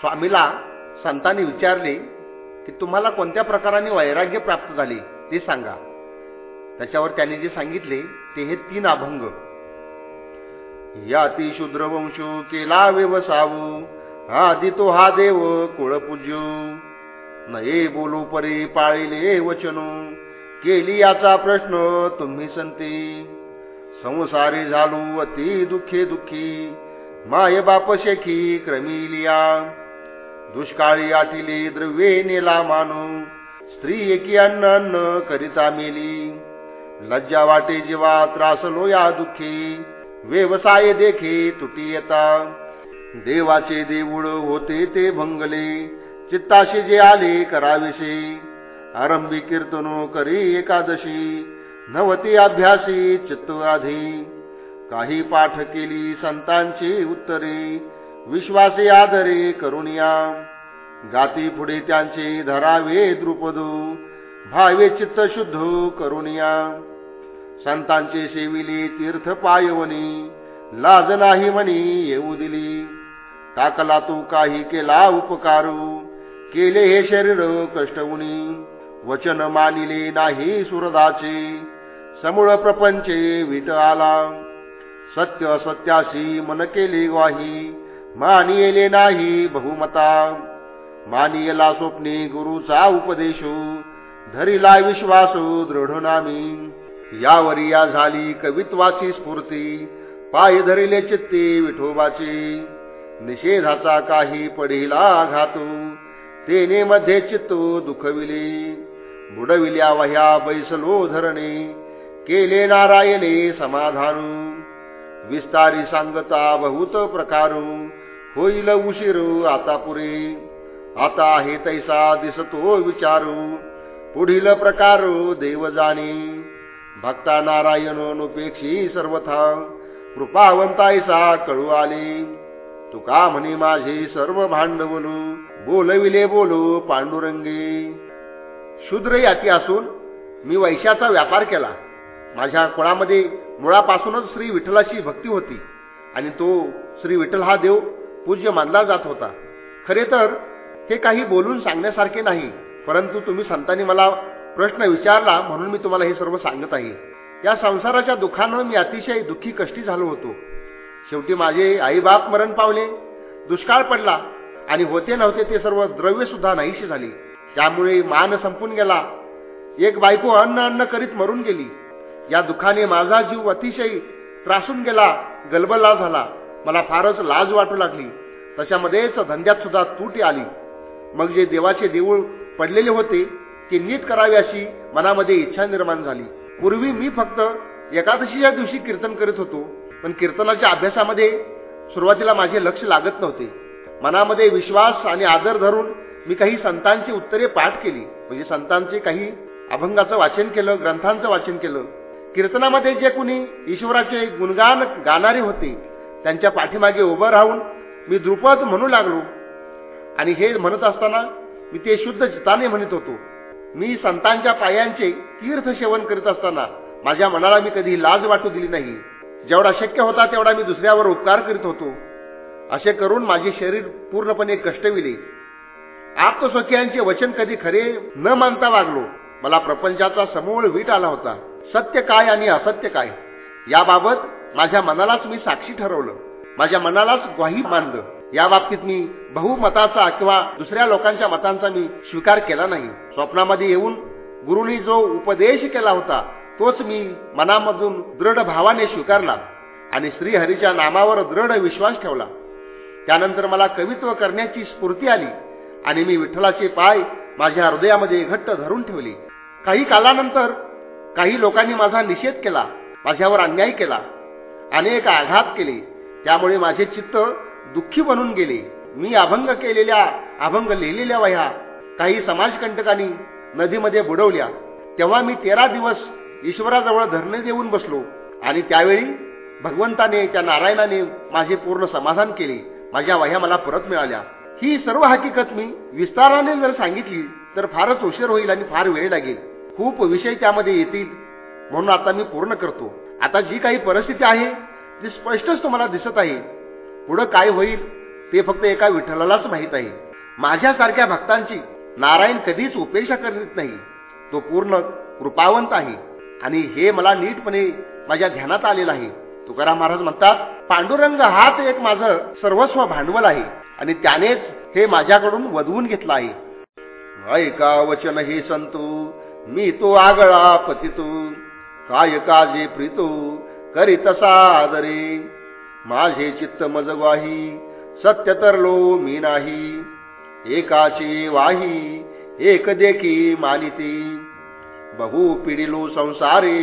स्वामीला संतांनी विचारले की तुम्हाला कोणत्या प्रकाराने वैराग्य प्राप्त झाले ते सांगा. त्याच्यावर त्याने जे सांगितले ते हे तीन अभंग. याती शूद्रवंशू केला व्यवसावू आधी तो हा देव कुळपूज्यू. नये बोलू परी पाळिले वचनू केली याचा प्रश्न तुम्ही संती. संसारी झालू अति दुःखे दुःखी माय बाप शेखी क्रमिलिया. दुष्काळी आटिले द्रव्ये नेला मानू स्त्री एकी अन्न अन्न करिता मेली. लज्जा वाटे जीवा त्रासलो या दुःखी. व्यवसाय देखे तुटी येता. देवाचे देऊळ होते ते भंगले. चित्ताशी जे आले कराविषे आरंभी कीर्तनो करी एकादशी. नवती अभ्यासी चित्त आधी. काही पाठ केली संतांची उत्तरे. विश्वासे आदरे करुणिया गाती पुढे त्यांचे धरावे द्रुपदू. भावे चित्त शुद्ध करुणिया संतांचे सेविले तीर्थ पायवनी. लाज नाही म्हणी येऊ दिली. टाकला तू काही केला उपकारू. केले हे शरीर कष्टवुनी वचन मानिले नाही सुरदाचे. समूळ प्रपंचे विट आला. सत्य असत्याशी मन केले ग्वाही. मानियले नाही बहुमता. मानियला स्वप्ने गुरुचा उपदेशो धरिला विश्वासो दृढ नामी यावरी या झाली कवित्वाची स्फूर्ती पाय धरिले चित्ते विठोबाचे. निषेधाचा काही पडिला घातू तेने मध्ये चित्तो दुखविले. बुडविल्या वह्या बैसलो धरणे केले नारायणे समाधानू. विस्तारी सांगता बहुत प्रकारू होईल उशीर आता पुरे. आता आहे तैसा दिसतो विचारू. पुढील प्रकार देव जाणे. भक्ता नारायण उपेक्षी सर्वथा. कृपावंतायसा कळू आले. तुका म्हणे माझे सर्व भांडवलू. बोलविले बोलू पांडुरंगे. शूद्र याती असून मी वैशाचा व्यापार केला. माझ्या कुळामध्ये मुळापासूनच श्री विठ्ठलाची भक्ती होती. आणि तो श्री विठ्ठल हा देव पूज्य मानला जात होता. खरे तर हे काही बोलून सांगण्यासारखे नाही परंतु तुम्ही संतांनी मला प्रश्न विचारला म्हणून मी तुम्हाला हे सर्व सांगत आहे. या संसाराच्या दुःखानं मी अतिशय दुःखी कष्टी झालो होतो. शेवटी माझे आईबाप मरण पावले दुष्काळ पडला आणि होते नव्हते ते सर्व द्रव्य सुद्धा नाहीशी झाली. त्यामुळे मान संपून गेला. एक बायको अन्न अन्न करीत मरून गेली. या दुःखाने माझा जीव अतिशय त्रासून गेला गलबला झाला. मला फारच लाज वाटू लागली. तशामध्येच धंद्यात सुद्धा तुटी आली. मग जे देवाचे देऊळ पडलेले होते ते नीट करावे अशी मनामध्ये इच्छा निर्माण झाली. पूर्वी मी फक्त एकादशीच्या दिवशी कीर्तन करीत होतो पण कीर्तनाच्या अभ्यासामध्ये सुरुवातीला माझे लक्ष लागत नव्हते. मनामध्ये विश्वास आणि आदर धरून मी काही संतांची उत्तरे पाठ केली. म्हणजे संतांचे काही अभंगाचं वाचन केलं ग्रंथांचं वाचन केलं. कीर्तनामध्ये जे कुणी ईश्वराचे गुणगान गाणारे होते त्यांच्या पाठीमागे उभं राहून मी द्रुपद म्हणू लागलो. आणि हे म्हणत असताना मी ते शुद्ध चिताने म्हणत होतो. मी संतांच्या पायांचे तीर्थ सेवन करीत असताना माझ्या मनाला मी कधी लाज वाटू दिली नाही. जेवढा शक्य होता तेवढा मी दुसऱ्यावर उपकार करीत होतो. असे करून माझे शरीर पूर्णपणे कष्टविले. आप्तस्वकीयांचे वचन कधी खरे न मानता वागलो. मला प्रपंचाचा समूळ वीट आला होता. सत्य काय आणि असत्य काय? याबाबत माझ्या मनालाच मी साक्षी ठरवलं. माझ्या मनालाच ग्वाही मानलं. या बाबतीत मी बहुमताचा किंवा दुसऱ्या लोकांच्या मतांचा मी स्वीकार केला नाही. स्वप्नामध्ये येऊन गुरुनी जो उपदेश केला होता तोच मी मनामधून दृढ भावाने स्वीकारला आणि श्रीहरीच्या नामावर दृढ विश्वास ठेवला. त्यानंतर मला कवित्व करण्याची स्फूर्ती आली आणि मी विठ्ठलाचे पाय माझ्या हृदयामध्ये घट्ट धरून ठेवले. काही कालानंतर काही लोकांनी माझा निषेध केला माझ्यावर अन्याय केला. अनेक आघात केले. त्यामुळे माझे चित्त दुःखी बनून गेले. मी अभंग केलेल्या अभंग लिहिलेल्या वह्या काही समाजकंटकांनी नदीमध्ये बुडवल्या. तेव्हा मी तेरा दिवस ईश्वराजवळ धरणे देऊन बसलो आणि त्यावेळी भगवंताने त्या नारायणाने माझे पूर्ण समाधान केले. माझ्या वह्या मला परत मिळाल्या. ही सर्व हकीकत मी विस्ताराने जर सांगितली तर फारच उशीर होईल आणि फार वेळ लागेल. खूप विषय त्यामध्ये येतील म्हणून आता मी पूर्ण करतो. आता जी काही परिस्थिती आहे ती स्पष्टच तुम्हाला दिसत आहे. पुढं काय होईल ते फक्त एका विठ्ठलालाच माहीत आहे. माझ्यासारख्या भक्तांची नारायण कधीच उपेक्षा करीत नाही. तो पूर्ण कृपावंत आहे. आणि हे मला नीटपणे माझ्या ध्यानात आलेलं आहे. तुकाराम महाराज म्हणतात पांडुरंग हाच एक माझं सर्वस्व भांडवल आहे. आणि त्यानेच हे माझ्याकडून वधवून घेतलं आहे. ऐका वचन हे संतू मी तो आगळा पतितू. काय काजे प्रीतो करी तसा आदरे माझे चित्त मजवाही सत्य तरलो मी नाही. एकाची वाही एक देखी मानिती. बहु पिढिलो संसारे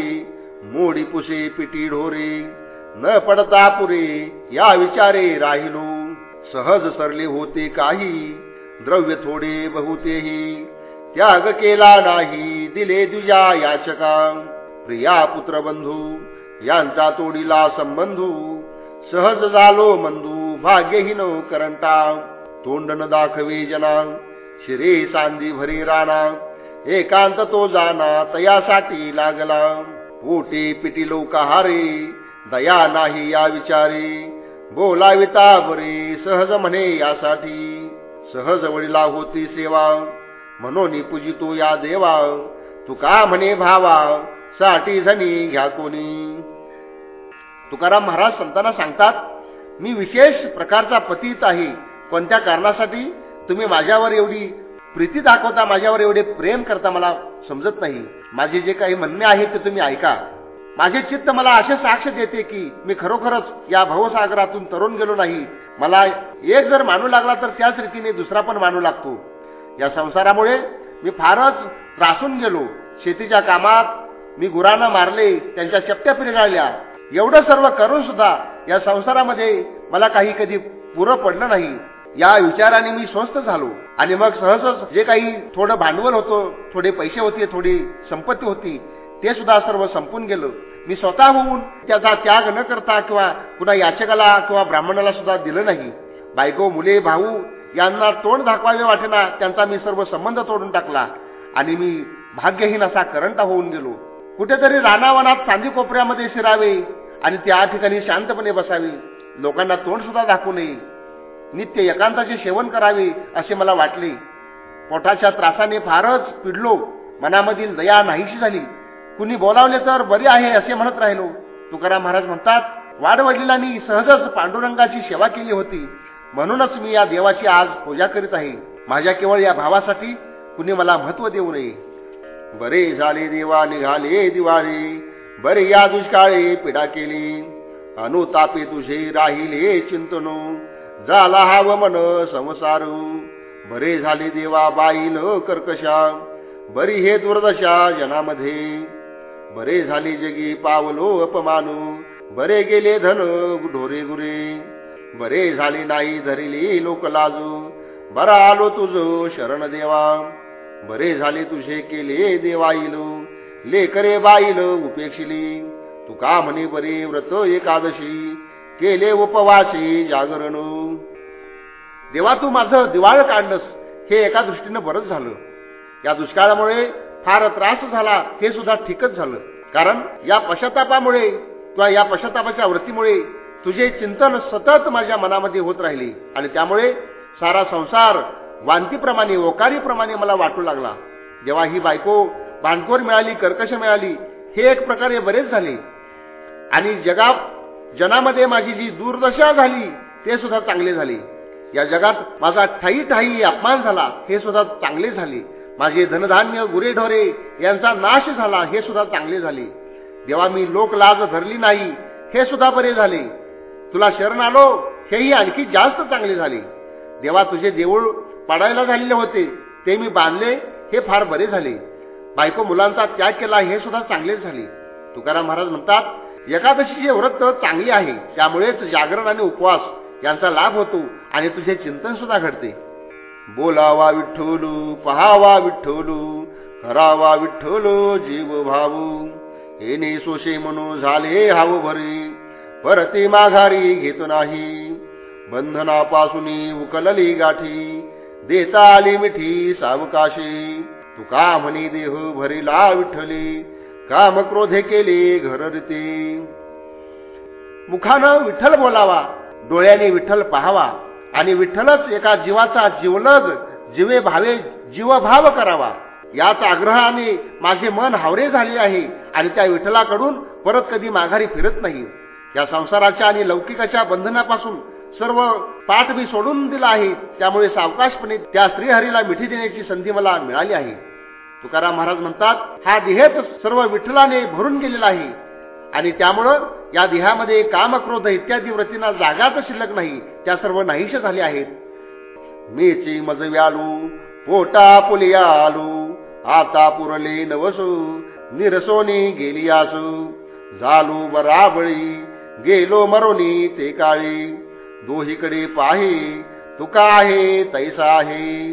मोडी पुसे पिटी ढोरे. न पडता पुरे या विचारे राहिलो. सहज सरले होते काही द्रव्य थोडे बहुतेही. त्याग केला नाही दिले दुजा याचका. प्रिया पुत्र बंधू यांचा तोडीला संबंधू सहज झालो मंदू भाग्यहीन करंटा तोंड न दाखवे जना शिरे सांदी भरी राणा एकांत तो जाना तयासाठी लागला. पोटे पिटी लोक हारे दया नाही या विचारे बोलाविता बरे सहज म्हणे यासाठी. सहज वडिला होती सेवा म्हणून पूजितो या देवा तुका म्हणे भावा साठी झणी घ्या कोणी. तुकाराम महाराज संतांना सांगतात मी विशेष प्रकारचा पतीत आहे. कोणत्या कारणासाठी? तुम्ही माझ्यावर एवढी प्रीती दाखवता माझ्यावर एवढे प्रेम करता मला समजत नाही. माझे जे काही म्हणणे आहे ते तुम्ही ऐका. माझे चित्त मला असे साक्ष देते की मी खरोखरच या भवसागरातून तरुण गेलो नाही. मला एक जर मानू लागला तर त्याच रीतीने दुसरा पण मानू लागतो. या संसारामुळे मी फारच त्रासून गेलो. शेतीच्या कामात मी गुरांना मारले त्यांच्या चपट्या पिरगाळल्या एवढं सर्व करून सुद्धा या संसारामध्ये मला काही कधी पुरं पडलं नाही. या विचाराने मी स्वस्थ झालो. आणि मग सहजच जे काही थोडं भांडवल होतं थोडे पैसे होते थोडी संपत्ती होती ते सुद्धा सर्व संपून गेलं. मी स्वतः होऊन त्याचा त्याग न करता किंवा कुणा याचकाला किंवा ब्राह्मणाला सुद्धा दिलं नाही. बायको मुले भाऊ यांना तोंड दाखवावे वाटेना त्यांचा मी सर्व संबंध तोडून टाकला. आणि मी भाग्यहीन असा करंटा होऊन गेलो. कुठेतरी रानावनात चांदी कोपऱ्यामध्ये शिरावे आणि त्या ठिकाणी शांतपणे बसावे. लोकांना तोंड सुद्धा दाखवू नये. नित्य एकांताचे सेवन करावे असे मला वाटले. पोटाच्या त्रासाने फारच पिडलो. मनामधील दया नाहीशी झाली. कुणी बोलावले तर बरे आहे असे म्हणत राहिलो. तुकाराम महाराज म्हणतात वाडवडिलांनी सहजच पांडुरंगाची सेवा केली होती. म्हणूनच मी या देवाची आज पूजा करीत आहे. माझ्या केवळ या भावासाठी कुणी मला महत्त्व देऊ नये. बरे झाले देवा निघाले दिवाळी बरे या दुष्काळे पिडा केली. अनुतापे तुझे राहिले चिंतनो झाला हाव मन संसारू. बरे झाले देवा बाईल कर्कशा बरी हे दुर्दशा जनामध्ये. बरे झाले जगी पावलो अपमानू बरे गेले धन ढोरे गुरे. बरे झाले नाही धरिली लोक लाजू बरा आलो तुझ शरण देवा. बरे झाले तुझे केले देवाईलो लेकरे बाईल उपेक्षिली. तू का म्हणे बरे व्रत एकादशी. केले उपवासी जागरण. देवा तू माझं दिवाळ काढलंस. हे एका दृष्टीनं बरंच झालं. या दुष्काळामुळे फार त्रास झाला हे सुद्धा ठीकच झालं. कारण या पश्चातापामुळे किंवा या पश्चातापाच्या वृत्तीमुळे तुझे चिंतन सतत माझ्या मनामध्ये होत राहिले आणि त्यामुळे सारा संसार वांतीप्रमाणे ओकारीप्रमाणे मला वाटू लागला. जेव्हा ही बायको भांडखोर मिळाली कर्कश मिळाली हे एक प्रकारे बरेच झाले. आणि जगा जनामध्ये माझी जी दुर्दशा झाली ते सुद्धा चांगले झाले. या जगात माझा ठाई ठाई अपमान झाला हे सुद्धा चांगले झाले. माझे धनधान्य गुरेढोरे यांचा नाश झाला हे सुद्धा चांगले झाले. जेव्हा मी लोक लाज धरली नाही हे सुद्धा बरे झाले. तुला शरण आलो हेही आणखी जास्त चांगले झाले. देवा तुझे देऊळ पडायला झालेले होते. ते मी बांधले हे फार बरे झाले. बायको मुलांचा त्याग केला हे सुद्धा चांगलेच झाले. तुकाराम महाराज म्हणतात एकादशीचे व्रत चांगले आहे त्यामुळेच जागरण आणि उपवास यांचा लाभ होतो आणि तुझे चिंतन सुद्धा घडते. बोलावा विठ्ठलू पहावा विठ्ठलू करावा विठ्ठलो जीव भाऊ येणे सोशे म्हणू झाले हाव भरे परती माघारी घेत नाही. बंधनापासून उकलली गाठी देता आली मिठी सावकाशी. तुका म्हणी देह भरिला विठ्ठली काम क्रोधे केले घर रीते मुखानं विठ्ठल बोलावा डोळ्याने विठ्ठल पाहावा आणि विठ्ठलच एका जीवाचा जीवलग जीवे भावे जीवभाव करावा. याच आग्रहाने माझे मन हावरे झाले आहे आणि त्या विठ्ठलाकडून परत कधी माघारी फिरत नाही. या संसाराच्या आणि लौकिकाच्या बंधनापासून सर्व पाठ मी सोडून दिला आहे. त्यामुळे सावकाशपणे त्या श्रीहरीला मिठी देण्याची संधी मला मिळाली आहे. तुकाराम महाराज म्हणतात हा देहच सर्व विठ्ठलाने भरून गेलेला आहे. आणि त्यामुळं या देहामध्ये कामक्रोध इत्यादी व्रतींना जागाच शिल्लक नाही. त्या सर्व नाहीशा झाले आहेत. मेची मज आलू पोटा पुलिया आलू आता पुरले नवसू निरसोनी गेली आसू. झालू बराबळी गेलो मरोनी ते काळी. दोहीकडे पाहे तुका आहे तैसा आहे?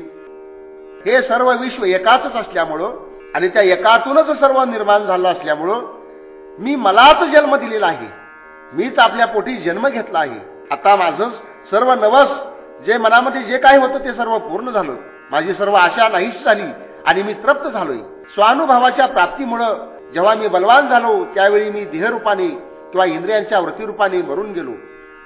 हे सर्व विश्व एकाच असल्यामुळं आणि त्या एकातूनच सर्व निर्माण झालं असल्यामुळं मी मलाच जन्म दिलेला आहे. मीच आपल्या पोटी जन्म घेतला आहे. आता माझं सर्व नवस जे मनामध्ये जे काही होतं ते सर्व पूर्ण झालं. माझी सर्व आशा नाहीच झाली आणि मी तृप्त झालोय. स्वानुभवाच्या प्राप्तीमुळं जेव्हा मी बलवान झालो त्यावेळी मी देहरूपाने किंवा इंद्रियांच्या वृत्तीरूपाने मरून गेलो.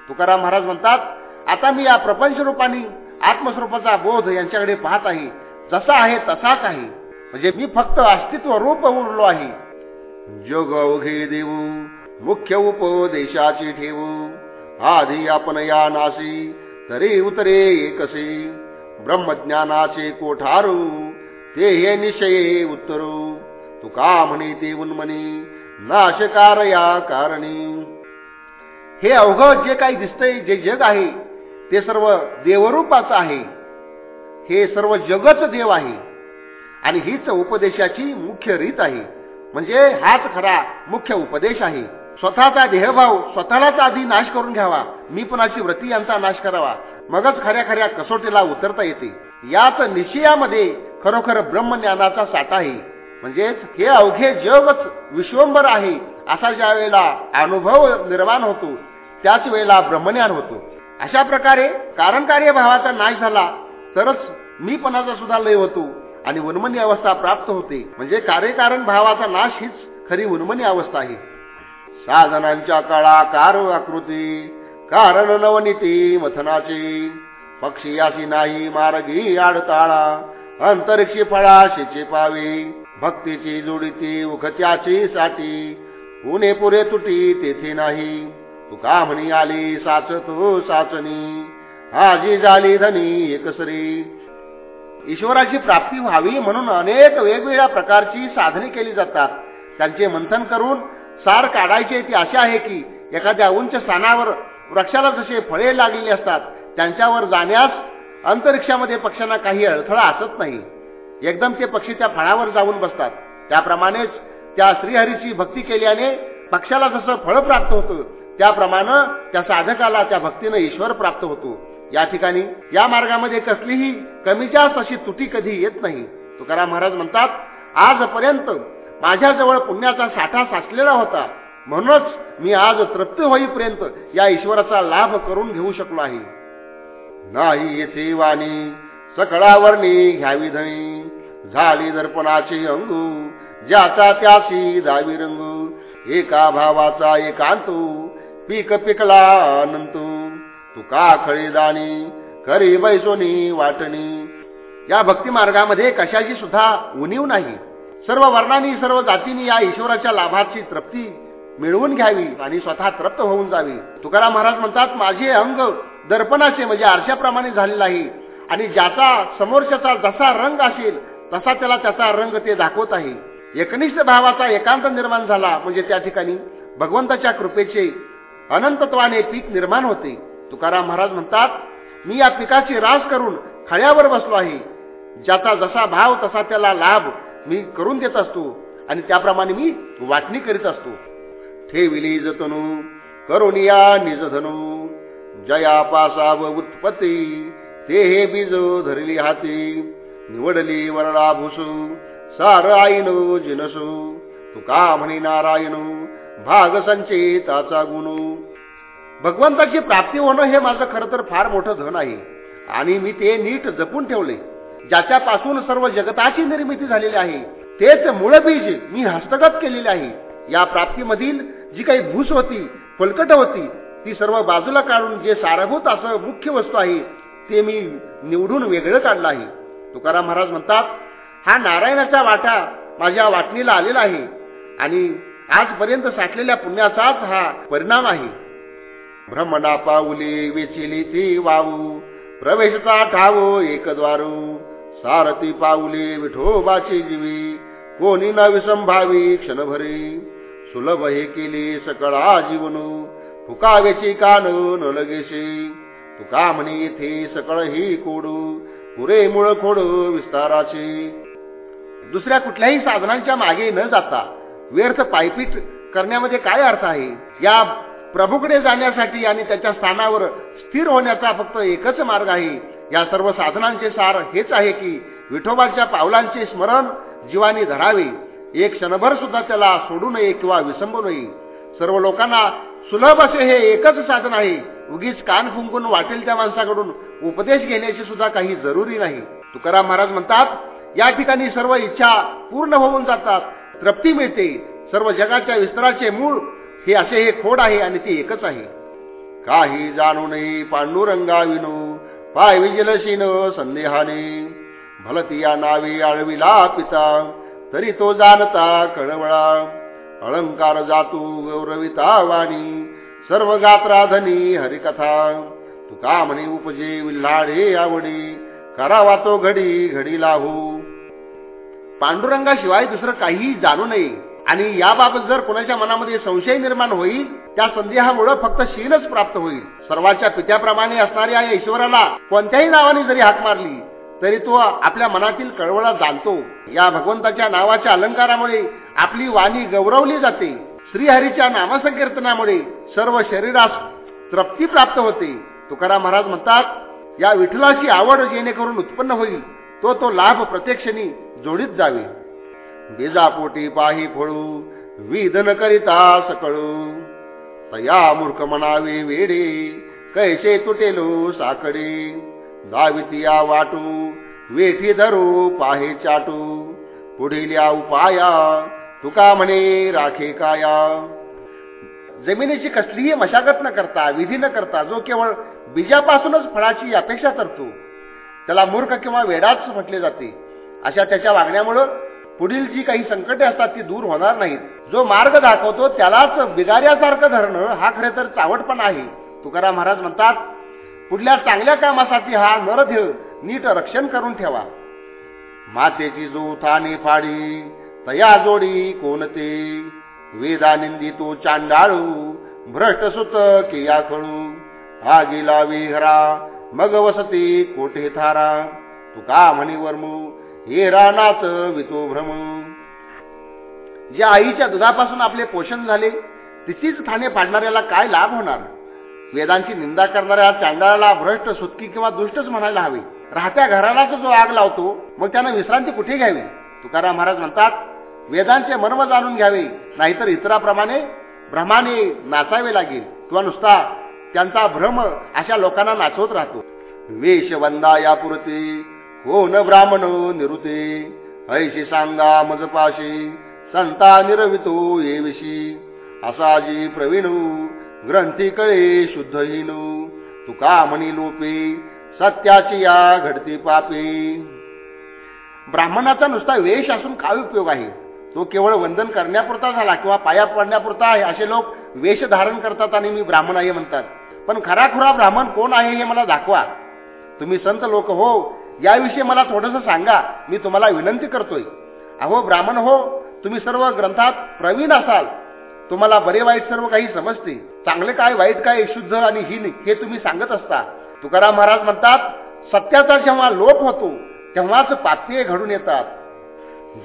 तुकाराम महाराज म्हणतात आता मी या प्रपंच रूपाने आत्मस्वरूपाचा बोध यांच्याकडे पाहत आहे. जसा आहे तसाच आहे म्हणजे मी फक्त अस्तित्व रूप उरलो आहे. जग अवघे देऊ मुख्य उपदेशाची ठेवू. आधी आपण या नासी तरी उतरे एकसे. ब्रह्मज्ञानाचे कोठारू ते हे निशये उत्तरू. तुका म्हणे ते उन्मनी नाशकार या कारणी. हे अवघं जे काही दिसतंय जे जग आहे ते सर्व देवरूपाचं आहे. हे सर्व जगच देव आहे. आणि हीच उपदेशाची मुख्य रीत आहे. म्हणजे हाच खरा मुख्य उपदेश आहे. स्वतःचा देहभाव स्वतःलाच आधी नाश करून घ्यावा. मी पणाची व्रती यांचा नाश करावा. मगच खऱ्या खऱ्या कसोटीला उतरता येते. याच निश्चयामध्ये खरोखर ब्रह्मज्ञानाचा साठा आहे. म्हणजेच हे अवघे जगच विश्वंभर आहे. असा ज्या वेळेला अनुभव निर्माण होतो त्याच वेळेला ब्रह्मज्ञान होतो. अशा प्रकारे कारण भावाचा नाश झाला तरच मीपणाचा सुद्धा लय होतो आणि उन्मनी अवस्था प्राप्त होते. म्हणजे कार्यकारण भावाचा नाश हीच खरी उन्मनी अवस्था आहे. साधनांच्या काळा कार आकृती कारण नवनीती मथनाची पक्षी अशी नाही मार्गी आडताळा अंतरिक्षी फळाशीचे पावी भक्तीची जोडीती उखत्याची साठी उणे पुरे तुटी तेथे नाही. तू का म्हणी आली साच तू हो साचनी आजी झाली धनी एकसरी ईश्वराची प्राप्ती व्हावी म्हणून अनेक वेगवेगळ्या प्रकारची साधने केली जातात. त्यांचे मंथन करून सार काढायचे ती अशी आहे की एखाद्या उंच स्थानावर वृक्षाला जसे फळे लागलेली असतात त्यांच्यावर जाण्यास अंतरिक्षामध्ये पक्ष्यांना काही अडथळा असत नाही. एकदम ते पक्षी त्या फळावर जाऊन बसतात. त्याप्रमाणेच त्या श्रीहरीची भक्ती केल्याने पक्षाला जसं फळ प्राप्त होतं त्याप्रमाणे त्या साधकाला त्या भक्तीनं ईश्वर प्राप्त होतो. या ठिकाणी या मार्गामध्ये कसलीही कमीच्या अशी तुटी कधी येत नाही. तुकाराम महाराज म्हणतात आजपर्यंत माझ्याजवळ पुण्याचा साठा साचलेला होता. म्हणूनच मी आज तृप्त होईपर्यंत या ईश्वराचा लाभ करून घेऊ शकलो आहे. नाही येथे वाणी सकळावरणी घ्यावी धनी झाली दर्पणाची अंगू ज्याचा त्याची दावी रंग एका भावाचा एकांतू पीक पिकला अनंतू. तुका खळीदानी खरी बैसोनी वाटणी. या भक्ती मार्गामध्ये कशाची सुद्धा उणीव नाही. सर्व वर्णांनी सर्व जातींनी या ईश्वराच्या लाभाची तृप्ती मिळवून घ्यावी आणि स्वतः तृप्त होऊन जावी. तुकाराम महाराज म्हणतात माझे अंग दर्पणाचे म्हणजे आरशाप्रमाणे झालेला आहे आणि ज्याचा समोरच्याचा जसा रंग असेल तसा त्याला त्याचा रंग ते दाखवत आहे. एकनिष्ठ भावाचा एकांत निर्माण झाला. म्हणजे त्या ठिकाणी भगवंताच्या कृपेचे अनंतत्वाने पीक निर्माण होते. तुकाराम महाराज म्हणतात मी या पिकाची रास करून खळ्यावर बसलो आहे. ज्याचा जसा भाव तसा त्याला लाभ मी करून देत असतो आणि त्याप्रमाणे मी वाटणी करीत असतो. ठेविली जतनू करुनिया निजधनू जया पासाव उत्पत्ती ते हे बीज धरली हाती निवडली वरळा भुसू सार आईन जिनसू. तुका म्हणे नारायणू भाग संचेताचा गुणू. भगवंताची प्राप्ती होणं हे माझं खरं तर फार मोठं धन आहे. आणि मी ते नीट जपून ठेवले. ज्याच्यापासून सर्व जगताची निर्मिती झालेली आहे तेच मूळ बीज मी हस्तगत केलेले आहे. या प्राप्तीमधील जी काही भूस होती फलकट होती ती सर्व बाजूला काढून जे सारभूत असं मुख्य वस्तू आहे ते मी निवडून वेगळं काढलं आहे. तुकाराम महाराज म्हणतात हा नारायणाचा वाटा माझ्या वाटणीला आलेला आहे आणि आजपर्यंत साठलेल्या पुण्याचाच हा परिणाम आहे. भ्रमणा पाऊली वेचिली ती वाऊ प्रवेशचा ठावो एकद्वारू सारथी पाऊली विठोबाची जीवी कोणी न विसंभावी क्षणभरी. सुलभ हे केली सकळा जीवनू फुकावेची कान न लगेशी. तुका म्हणे येथे सकळ ही कोडू पुरे मुळ खोड विस्ताराची. दुसऱ्या कुठल्याही साधनांच्या मागे न जाता व्यर्थ पायपीट करण्यामध्ये काय अर्थ आहे? या प्रभूकडे जाण्यासाठी आणि त्याच्या स्थानावर स्थिर होण्याचा फक्त एकच मार्ग आहे. या सर्व साधनांचे सार हेच आहे की विठोबाच्या पावलांचे स्मरण जीवानी धरावे. एक क्षणभर सुद्धा त्याला सोडू नये किंवा विसंबू नये. सर्व लोकांना सुलभ असे हे एकच साधन आहे. उगीच कान फुंकून वाटेल त्या माणसाकडून उपदेश घेण्याची सुद्धा काही जरुरी नाही. तुकाराम महाराज म्हणतात या ठिकाणी सर्व इच्छा पूर्ण होऊन जातात तृप्ती मिळते. सर्व जगाच्या विस्ताराचे मूळ हे असे हे खोड आहे आणि ते एकच आहे. काही जाणू नये पांडुरंगा विनो पाय विजलशीन संदेहाने. भलती या नावे आळविला पिता तरी तो जाणता कळवळा. अलंकार जातू गौरविता वाणी सर्व गात्राधनी हरिकथा. तुका म्हणे उपजे विल्हाडे आवडी करावा तो घडी घडी लाहू पांडुरंगाशिवाय दुसरं काहीही जाणू नये. आणि याबाबत जर कोणाच्या मनामध्ये संशय निर्माण होईल त्या संदेहामुळे फक्त शीलच प्राप्त होईल. सर्वाच्या पित्याप्रमाणे असणाऱ्या या ईश्वराला कोणत्याही नावाने जरी हाक मारली तरी तो आपल्या मनातील कळवळा जाणतो. या भगवंताच्या नावाच्या अलंकारामुळे आपली वाणी गौरवली जाते. श्रीहरीच्या नामसंकीर्तनामुळे सर्व शरीरास तृप्ती प्राप्त होते. तुकाराम महाराज म्हणतात या विठ्ठलाची आवड जेणेकरून उत्पन्न होईल तो तो लाभ प्रत्यक्षणी जोडीत जावे. बीजापोटी पाही फळू विधन करिता सकळू. तया मूर्ख म्हणावे वेडे कैसे तुटेलो साकडे. दावितिया वाटू वेठी धरू पाहे चाटू. पुढील या उपाया तुका म्हणे राखे काया. जमिनीची कसलीही मशागत न करता विधी न करता जो केवळ बीजापासूनच फळाची अपेक्षा करतो त्याला मूर्ख किंवा वेडाच म्हटले जाते. अशा त्याच्या वागण्यामुळं पुढील जी काही संकटे असतात ती दूर होणार नाहीत. जो मार्ग दाखवतो त्यालाच बिगाऱ्यासारखं धरणं हा खरे तर चावटपण आहे. तुकाराम महाराज म्हणतात पुढल्या चांगल्या कामासाठी हा नरधेय नीट रक्षण करून ठेवा. मातेची जो थाने फाडी तया जोडी कोणते? वेदानिंदी तो चांडाळू भ्रष्ट सुत किया खळू हा विहरा मग वसती कोठे थारा? तुका म्हणी वर्मू हे रानाच वितो भ्रम. ज्या आईच्या दुधापासून आपले पोषण झाले तिचीच ठाणे पाडणाऱ्याला काय लाभ होणार? वेदांची निंदा करणाऱ्या चांडाळाला भ्रष्ट सुटकी किंवा दुष्टच म्हणायला हवे. राहत्या घरालाच जो आग लावतो मग त्यानं विश्रांती कुठे घ्यावी? तुकाराम महाराज म्हणतात वेदांचे मर्म जाणून घ्यावे नाहीतर इतराप्रमाणे भ्रमाने नाचावे लागेल. किंवा नुसता त्यांचा भ्रम अशा लोकांना नाचवत राहतो. वेशवंदा यापुरते. हो न ब्राह्मण निरुते ऐशी सांगा मजपाशी संता निरवितो ये विषी असा जी प्रवीण ग्रंथी कळे शुद्धहीन. तुका म्हणी लोपे सत्याची या घडती पापे. ब्राह्मणाचा नुसता वेश असून काय उपयोग आहे? तो केवळ वंदन करण्यापुरता झाला किंवा पाया पडण्यापुरता आहे असे लोक वेश धारण करतात आणि मी ब्राह्मण आहे म्हणतात. पण खराखुरा ब्राह्मण कोण आहे हे मला दाखवा. तुम्ही संत लोक हो याविषयी मला थोडंसं सांगा. मी तुम्हाला विनंती करतोय. अहो ब्राह्मण हो तुम्ही सर्व ग्रंथात प्रवीण असाल. तुम्हाला बरे वाईट सर्व काही समजते. चांगले काय वाईट काय शुद्ध आणि हीन हे तुम्ही सांगत असता. तुकाराम महाराज म्हणतात सत्याचा जेव्हा लोप होतो तेव्हाच पात्ये घडून येतात.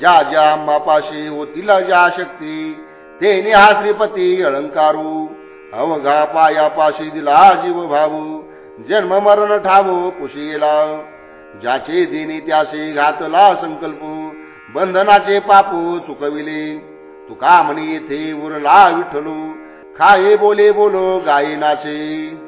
ज्या ज्या मापाशी होतील ज्या शक्ती ते निहा श्रीपती अलंकारू. अवघा पायापाशी दिला जीव भाऊ जन्म मरण ठावो पुशीला ज्याचे दिनी त्यासे घातला संकल्प. बंधनाचे पापू चुकविले. तुका म्हणे येथे उरला विठ्ठलू. खाये बोले बोलो गायनाचे.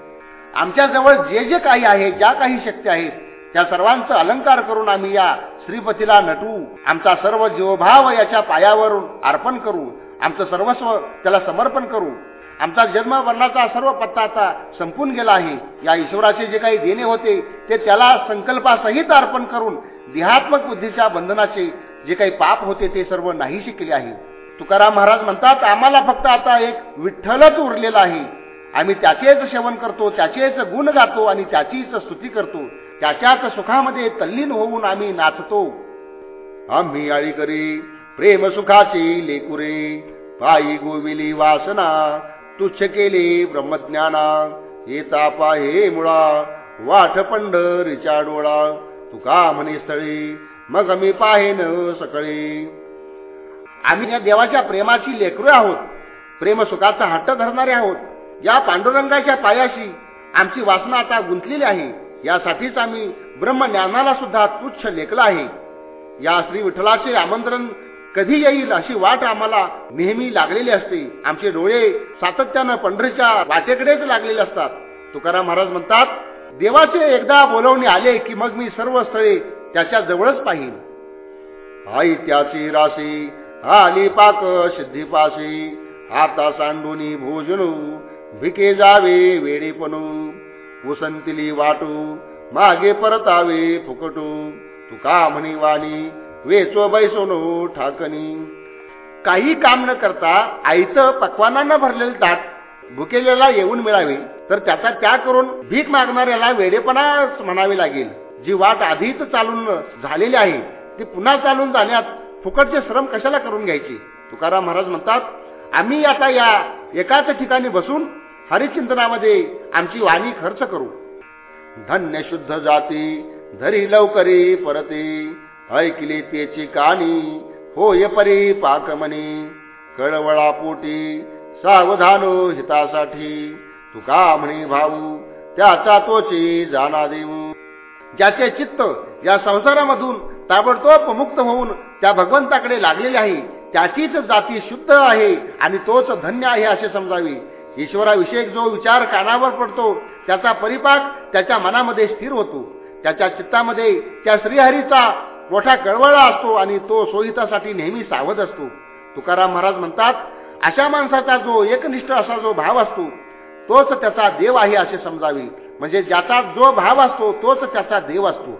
आमच्याजवळ जे जे काही आहे ज्या काही शक्ती आहेत त्या सर्वांचा अलंकार करून आम्ही या श्रीपतीला नटू. आमचा सर्व जीवभाव याच्या पायावरून अर्पण करू. आमचं सर्वस्व त्याला समर्पण करू. आमचा जन्म वर्णाचा सर्व पत्ता आता संपून गेला आहे. या ईश्वराचे जे काही देणे होते ते त्याला संकल्पासहित अर्पण करून देहात्मक बुद्धीच्या बंधनाचे जे काही पाप होते ते सर्व नाहीशी केले आहे. तुकाराम महाराज म्हणतात आम्हाला फक्त आता एक विठ्ठलच उरलेला आहे. आम्ही त्याचेच सेवन करतो त्याचेच गुण गातो आणि त्याचीच स्तुती करतो. त्याच्याच सुखामध्ये तल्लीन होऊन आम्ही नाचतो. आम्ही आळी करी प्रेम सुखाची लेकुरे पायी गोविली वासना तुच्छ केले ब्रह्मज्ञाना येता पाहे मुळा वाट पंढरीच्या डोळा तुका म्हणे स्थळी मग मी पाहेन सकळी. आम्ही या देवाच्या प्रेमाची लेकरू आहोत प्रेम सुखाचा हट्ट धरणारे आहोत. या पांडुरंगाच्या पायाशी आमची वासना आता गुंतलेली आहे यासाठीच आम्ही ब्रह्मज्ञानाला सुद्धा तुच्छ लेखला आहे. या श्री विठ्ठलाचे आमंत्रण कधी येईल अशी वाट आम्हाला नेहमी लागलेली असते. आमचे डोळे सातत्यानं पंढरीच्या वाटेकडेच लागलेले असतात. तुकाराम महाराज म्हणतात देवाचे एकदा बोलवणे आले की मग मी सर्व स्थळे त्याच्या जवळच पाहिन. आई त्याची राशी आली पाक सिद्धीपाशी आता सांडूनी भोजनू भिके जावे वेडेपणू उसंतिली वाटू मागे परतावे फुकटू तुका म्हणी वाणी वेचो बैसोनो ठाकणी. काही काम न करता आईचं पक्वानानं भरलेलं ताट भुकेलेला येऊन मिळावे तर त्याचा त्याग करून भीक मागणाऱ्याला वेडेपणाच म्हणावे लागेल. जी वाट आधीच चालून झालेली आहे ती पुन्हा चालून जाण्यात फुकटचे श्रम कशाला करून घ्यायची? तुकाराम महाराज म्हणतात आम्ही आता या एकाच ठिकाणी बसून हरिचिंतनामध्ये आमची वाणी खर्च करू. धन्य शुद्ध जाती धरी लवकरी परते. ऐकली त्याची कानी होय परी पाकमनी. कळवळा पोटी सावधानो हितासाठी. तुका म्हणे भाऊ त्याचा तोची जाणा देऊ. ज्याचे चित्त या संसारामधून ताबडतोब मुक्त होऊन त्या भगवंताकडे लागलेले आहे त्याचीच जाती शुद्ध आहे आणि तोच धन्य आहे असे समजावे. ईश्वराविषयक जो विचार कानावर पडतो त्याचा परिपाक त्याच्या मनामध्ये स्थिर होतो. त्याच्या चित्तामध्ये त्या श्रीहरीचा मोठा कळवळा असतो आणि तो सोहितासाठी नेहमी सावध असतो. तुकाराम महाराज म्हणतात अशा माणसाचा जो एकनिष्ठ असा जो भाव असतो तोच त्याचा देव आहे असे समजावे. म्हणजे ज्याचा जो भाव असतो तोच त्याचा देव असतो.